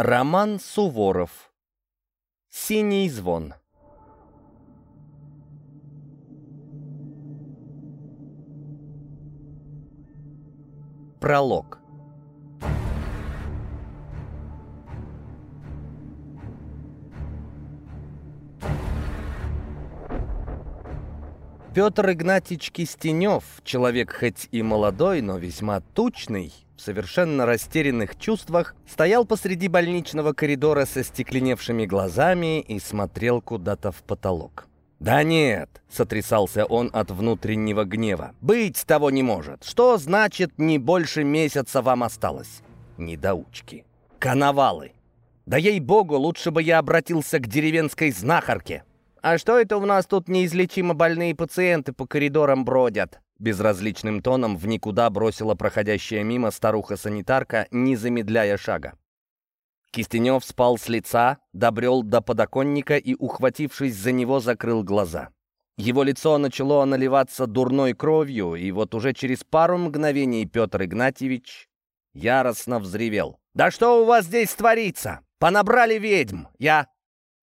Роман Суворов. Синий звон. Пролог. Петр Игнатьич Кистенев, человек хоть и молодой, но весьма тучный, в совершенно растерянных чувствах, стоял посреди больничного коридора со стекленевшими глазами и смотрел куда-то в потолок. «Да нет!» — сотрясался он от внутреннего гнева. «Быть того не может! Что значит не больше месяца вам осталось?» Недоучки. Коновалы. Да ей-богу, лучше бы я обратился к деревенской знахарке. «А что это у нас тут неизлечимо больные пациенты по коридорам бродят?» Безразличным тоном в никуда бросила проходящая мимо старуха-санитарка, не замедляя шага. Кистенев спал с лица, добрел до подоконника и, ухватившись за него, закрыл глаза. Его лицо начало наливаться дурной кровью, и вот уже через пару мгновений Петр Игнатьевич яростно взревел. «Да что у вас здесь творится? Понабрали ведьм! Я...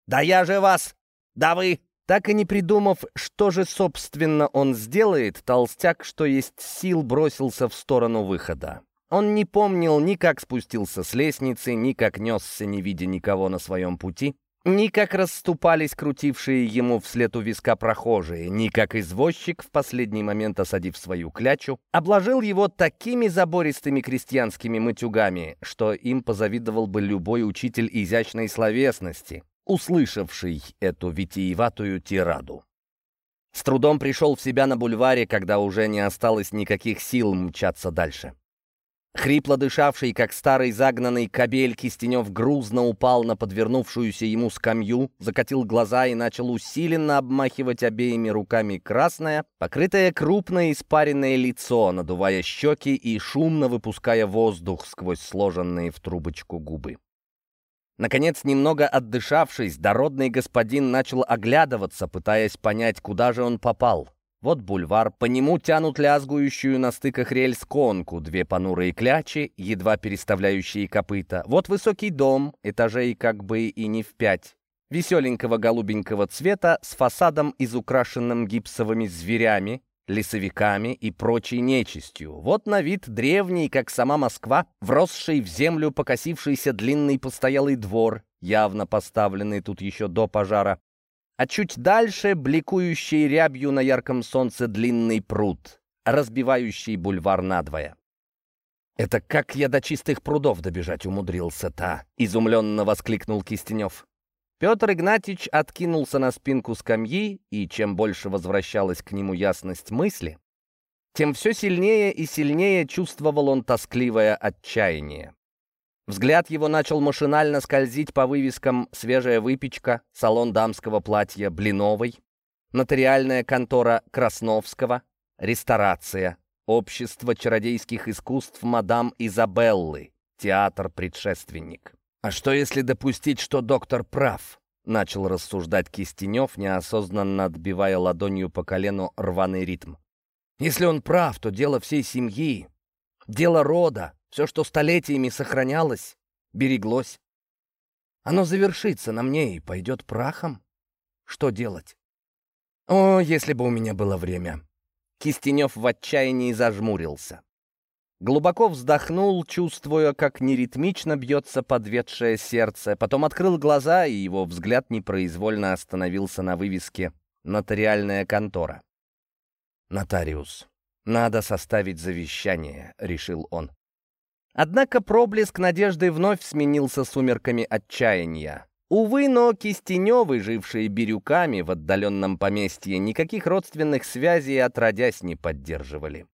Да я же вас... «Да вы...» Так и не придумав, что же, собственно, он сделает, толстяк, что есть сил, бросился в сторону выхода. Он не помнил ни как спустился с лестницы, ни как несся, не видя никого на своем пути, ни как расступались крутившие ему вслед у виска прохожие, ни как извозчик, в последний момент осадив свою клячу, обложил его такими забористыми крестьянскими матюгами, что им позавидовал бы любой учитель изящной словесности, услышавший эту витиеватую тираду. С трудом пришел в себя на бульваре, когда уже не осталось никаких сил мчаться дальше. Хрипло дышавший, как старый загнанный кобель, Кистенев грузно упал на подвернувшуюся ему скамью, закатил глаза и начал усиленно обмахивать обеими руками красное, покрытое крупное испаренное лицо, надувая щеки и шумно выпуская воздух сквозь сложенные в трубочку губы. Наконец, немного отдышавшись, дородный господин начал оглядываться, пытаясь понять, куда же он попал. Вот бульвар, по нему тянут лязгующую на стыках рельс конку, две понурые клячи, едва переставляющие копыта. Вот высокий дом, этажей как бы и не в пять. Веселенького голубенького цвета, с фасадом, изукрашенным гипсовыми зверями, лесовиками и прочей нечистью. Вот на вид древний, как сама Москва, вросший в землю покосившийся длинный постоялый двор, явно поставленный тут еще до пожара, а чуть дальше бликующий рябью на ярком солнце длинный пруд, разбивающий бульвар надвое. «Это как я до чистых прудов добежать умудрился-то!» — изумленно воскликнул Кистенев. Петр Игнатьич откинулся на спинку скамьи, и чем больше возвращалась к нему ясность мысли, тем все сильнее и сильнее чувствовал он тоскливое отчаяние. Взгляд его начал машинально скользить по вывескам «Свежая выпечка», «Салон дамского платья Блиновой», «Нотариальная контора Красновского», «Ресторация», «Общество чародейских искусств мадам Изабеллы», «Театр-предшественник». «А что, если допустить, что доктор прав?» — начал рассуждать Кистенев, неосознанно отбивая ладонью по колену рваный ритм. «Если он прав, то дело всей семьи, дело рода, все, что столетиями сохранялось, береглось. Оно завершится на мне и пойдет прахом. Что делать? О, если бы у меня было время!» Кистенев в отчаянии зажмурился. Глубоко вздохнул, чувствуя, как неритмично бьется подветшее сердце. Потом открыл глаза, и его взгляд непроизвольно остановился на вывеске «Нотариальная контора». «Нотариус. Надо составить завещание», — решил он. Однако проблеск надежды вновь сменился сумерками отчаяния. Увы, но Кистеневы, жившие бирюками в отдаленном поместье, никаких родственных связей отродясь не поддерживали.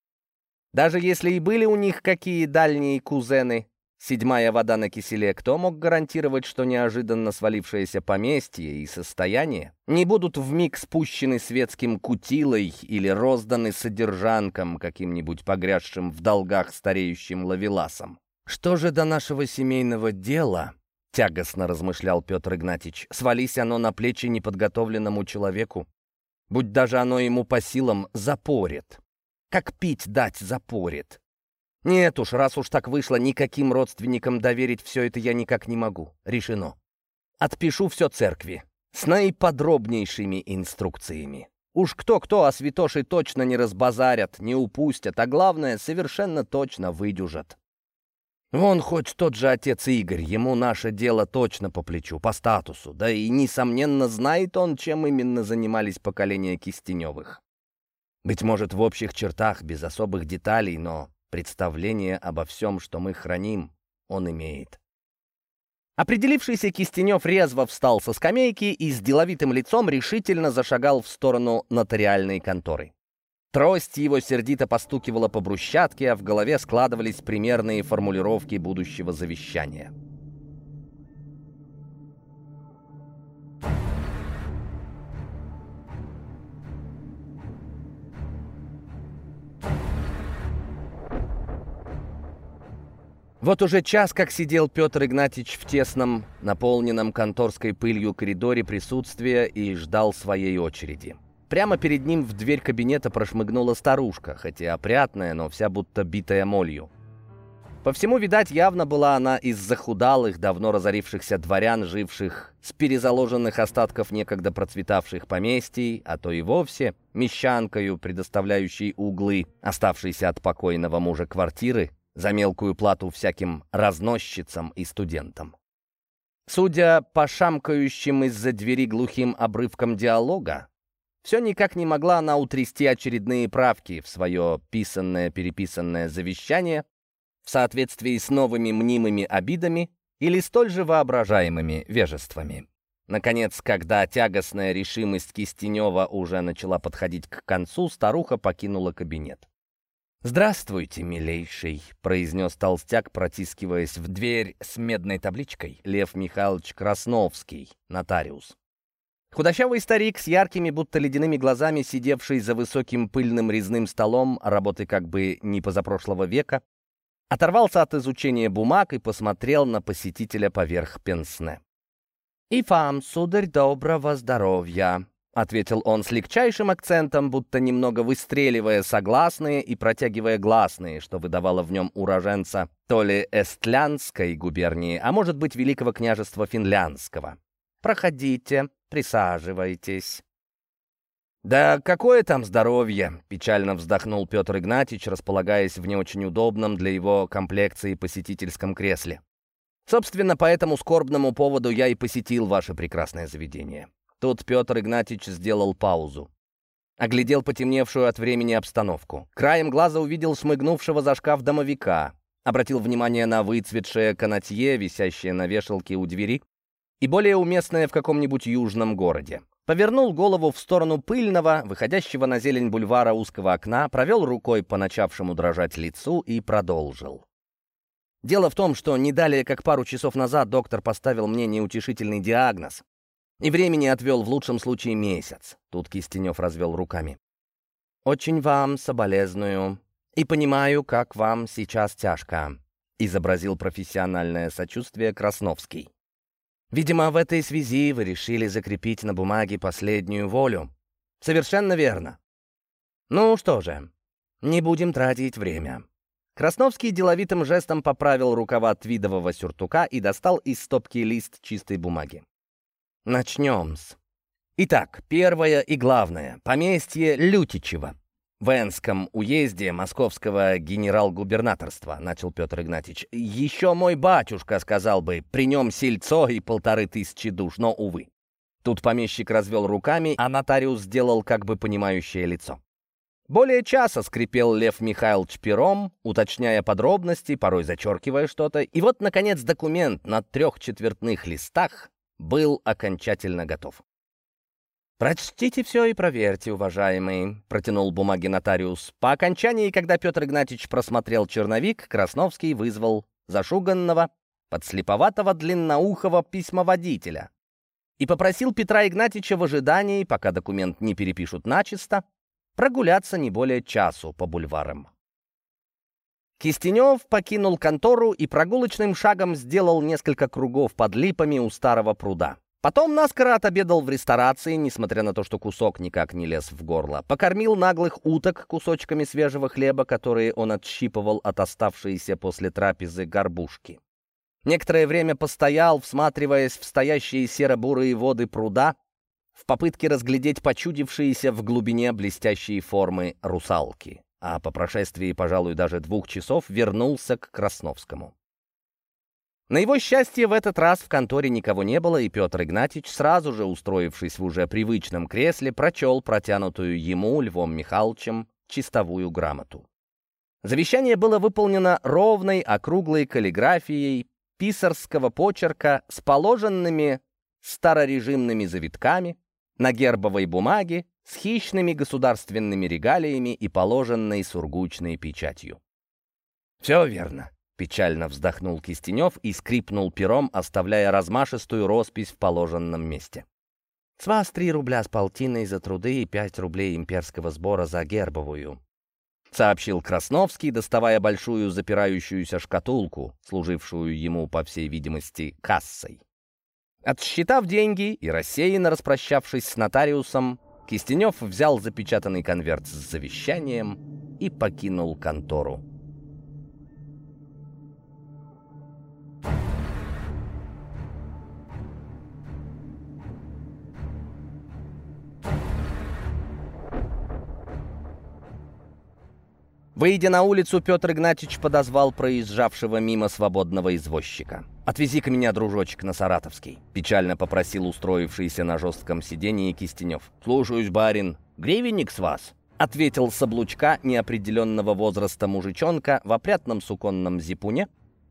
Даже если и были у них какие дальние кузены, седьмая вода на киселе, кто мог гарантировать, что неожиданно свалившееся поместье и состояние не будут вмиг спущены светским кутилой или розданы содержанкам, каким-нибудь погрязшим в долгах стареющим лавеласом? Что же до нашего семейного дела, — тягостно размышлял Петр Игнатьич, — свались оно на плечи неподготовленному человеку, будь даже оно ему по силам запорит. Как пить дать запорит. Нет уж, раз уж так вышло, никаким родственникам доверить все это я никак не могу. Решено. Отпишу все церкви. С наиподробнейшими инструкциями. Уж кто-кто, а святоши точно не разбазарят, не упустят, а главное, совершенно точно выдюжат. Вон хоть тот же отец Игорь, ему наше дело точно по плечу, по статусу, да и, несомненно, знает он, чем именно занимались поколения Кистеневых. Быть может, в общих чертах, без особых деталей, но представление обо всем, что мы храним, он имеет. Определившийся Кистенев резво встал со скамейки и с деловитым лицом решительно зашагал в сторону нотариальной конторы. Трость его сердито постукивала по брусчатке, а в голове складывались примерные формулировки будущего завещания. Вот уже час, как сидел Петр Игнатьевич в тесном, наполненном конторской пылью коридоре присутствия и ждал своей очереди. Прямо перед ним в дверь кабинета прошмыгнула старушка, хотя опрятная, но вся будто битая молью. По всему, видать, явно была она из захудалых, давно разорившихся дворян, живших с перезаложенных остатков некогда процветавших поместий, а то и вовсе мещанкою, предоставляющей углы, оставшиеся от покойного мужа квартиры, за мелкую плату всяким разносчицам и студентам. Судя по шамкающим из-за двери глухим обрывкам диалога, все никак не могла она утрясти очередные правки в свое писанное-переписанное завещание в соответствии с новыми мнимыми обидами или столь же воображаемыми вежествами. Наконец, когда тягостная решимость Кистенева уже начала подходить к концу, старуха покинула кабинет. «Здравствуйте, милейший», — произнес толстяк, протискиваясь в дверь с медной табличкой. Лев Михайлович Красновский, нотариус. Худощавый старик с яркими, будто ледяными глазами, сидевший за высоким пыльным резным столом, работы как бы не позапрошлого века, оторвался от изучения бумаг и посмотрел на посетителя поверх пенсне. «И вам, сударь, доброго здоровья!» — ответил он с легчайшим акцентом, будто немного выстреливая согласные и протягивая гласные, что выдавало в нем уроженца то ли Эстлянской губернии, а может быть, Великого княжества Финляндского. «Проходите, присаживайтесь». «Да какое там здоровье!» — печально вздохнул Петр Игнатьевич, располагаясь в не очень удобном для его комплекции посетительском кресле. «Собственно, по этому скорбному поводу я и посетил ваше прекрасное заведение». Тут Петр Игнатьевич сделал паузу. Оглядел потемневшую от времени обстановку. Краем глаза увидел шмыгнувшего за шкаф домовика. Обратил внимание на выцветшее канатье, висящее на вешалке у двери, и более уместное в каком-нибудь южном городе. Повернул голову в сторону пыльного, выходящего на зелень бульвара узкого окна, провел рукой по начавшему дрожать лицу и продолжил. Дело в том, что не далее, как пару часов назад, доктор поставил мне неутешительный диагноз. И времени отвел в лучшем случае месяц. Тут Кистенев развел руками. «Очень вам соболезную. И понимаю, как вам сейчас тяжко», — изобразил профессиональное сочувствие Красновский. Видимо, в этой связи вы решили закрепить на бумаге последнюю волю. Совершенно верно. Ну что же, не будем тратить время. Красновский деловитым жестом поправил рукава твидового сюртука и достал из стопки лист чистой бумаги. Начнем-с. Итак, первое и главное — поместье Лютичева. В Энском уезде московского генерал-губернаторства, начал Петр Игнатьевич. Еще мой батюшка сказал бы, при нем сельцо и полторы тысячи душ, но, увы. Тут помещик развел руками, а нотариус сделал как бы понимающее лицо. Более часа скрипел Лев Михайлович пером, уточняя подробности, порой зачеркивая что-то, и вот, наконец, документ на трех четвертных листах был окончательно готов. «Прочтите все и проверьте, уважаемый», — протянул бумаги нотариус. По окончании, когда Петр Игнатьевич просмотрел черновик, Красновский вызвал зашуганного, подслеповатого длинноухого письмоводителя и попросил Петра Игнатьевича в ожидании, пока документ не перепишут начисто, прогуляться не более часу по бульварам. Кистенев покинул контору и прогулочным шагом сделал несколько кругов под липами у старого пруда. Потом наскоро отобедал в ресторации, несмотря на то, что кусок никак не лез в горло. Покормил наглых уток кусочками свежего хлеба, которые он отщипывал от оставшейся после трапезы горбушки. Некоторое время постоял, всматриваясь в стоящие серо-бурые воды пруда, в попытке разглядеть почудившиеся в глубине блестящие формы русалки. А по прошествии, пожалуй, даже двух часов вернулся к Красновскому. На его счастье, в этот раз в конторе никого не было, и Петр Игнатьич, сразу же устроившись в уже привычном кресле, прочел протянутую ему, Львом Михайловичем, чистовую грамоту. Завещание было выполнено ровной, округлой каллиграфией писарского почерка с положенными старорежимными завитками на гербовой бумаге с хищными государственными регалиями и положенной сургучной печатью. «Все верно», Печально вздохнул Кистенев и скрипнул пером, оставляя размашистую роспись в положенном месте. «С вас три рубля с полтиной за труды и пять рублей имперского сбора за гербовую», — сообщил Красновский, доставая большую запирающуюся шкатулку, служившую ему, по всей видимости, кассой. Отсчитав деньги и рассеянно распрощавшись с нотариусом, Кистенев взял запечатанный конверт с завещанием и покинул контору. Выйдя на улицу, Петр Игнатьевич подозвал проезжавшего мимо свободного извозчика. «Отвези-ка меня, дружочек, на Саратовский», — печально попросил устроившийся на жестком сидении Кистенев. «Слушаюсь, барин. Гривенник с вас?» — ответил с облучка неопределенного возраста мужичонка в опрятном суконном зипуне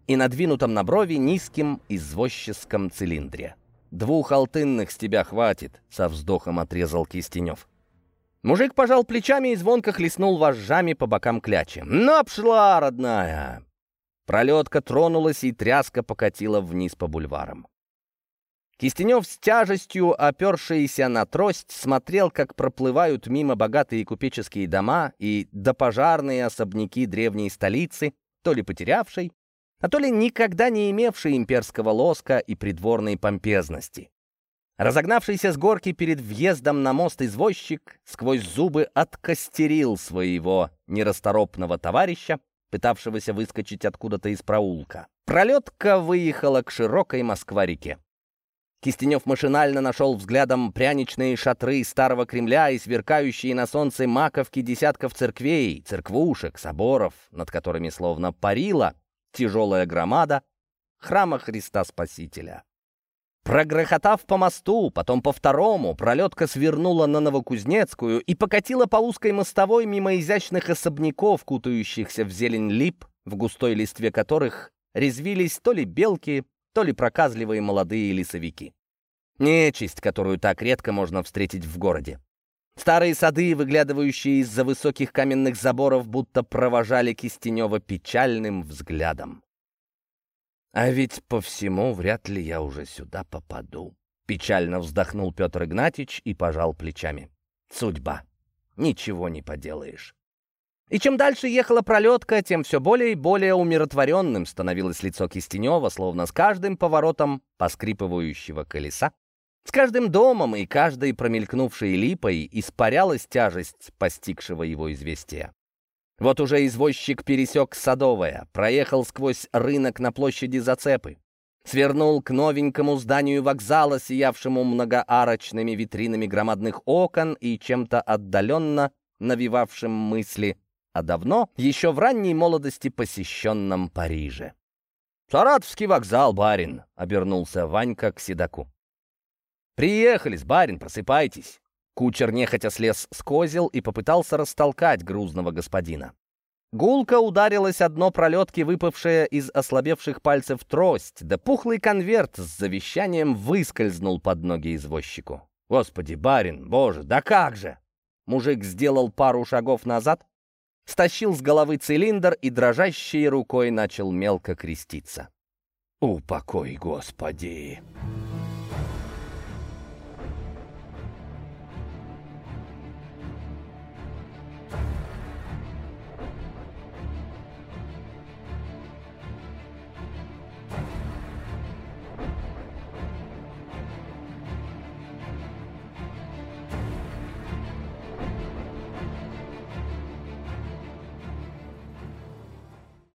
и надвинутом на брови низким извозческом цилиндре. «Двух алтынных с тебя хватит», — со вздохом отрезал Кистенев. Мужик пожал плечами и звонко хлестнул вожжами по бокам клячи. «Напшла, родная!» Пролетка тронулась, и тряска покатила вниз по бульварам. Кистенев с тяжестью, опершийся на трость, смотрел, как проплывают мимо богатые купеческие дома и допожарные особняки древней столицы, то ли потерявшей, а то ли никогда не имевшей имперского лоска и придворной помпезности. Разогнавшийся с горки перед въездом на мост извозчик сквозь зубы откостерил своего нерасторопного товарища, пытавшегося выскочить откуда-то из проулка. Пролетка выехала к широкой Москва-реке. Кистенев машинально нашел взглядом пряничные шатры старого Кремля и сверкающие на солнце маковки десятков церквей, церквушек, соборов, над которыми словно парила тяжелая громада храма Христа Спасителя. Прогрохотав по мосту, потом по второму, пролетка свернула на Новокузнецкую и покатила по узкой мостовой мимо изящных особняков, кутающихся в зелень лип, в густой листве которых резвились то ли белки, то ли проказливые молодые лесовики. Нечисть, которую так редко можно встретить в городе. Старые сады, выглядывающие из-за высоких каменных заборов, будто провожали Кистенева печальным взглядом. А ведь по всему вряд ли я уже сюда попаду. Печально вздохнул Петр Игнатьич и пожал плечами. Судьба. Ничего не поделаешь. И чем дальше ехала пролетка, тем все более и более умиротворенным становилось лицо Кистенева, словно с каждым поворотом поскрипывающего колеса. С каждым домом и каждой промелькнувшей липой испарялась тяжесть постигшего его известия. Вот уже извозчик пересек Садовое, проехал сквозь рынок на площади Зацепы, свернул к новенькому зданию вокзала, сиявшему многоарочными витринами громадных окон и чем-то отдаленно навевавшим мысли о давно, еще в ранней молодости посещенном Париже. «Саратовский вокзал, барин!» — обернулся Ванька к седаку. «Приехали, барин, просыпайтесь!» Кучер нехотя слез с козел и попытался растолкать грузного господина. Гулко ударилось одно пролетки, выпавшее из ослабевших пальцев трость, да пухлый конверт с завещанием выскользнул под ноги извозчику. «Господи, барин, боже, да как же!» Мужик сделал пару шагов назад, стащил с головы цилиндр и дрожащей рукой начал мелко креститься. «Упокой, Господи!»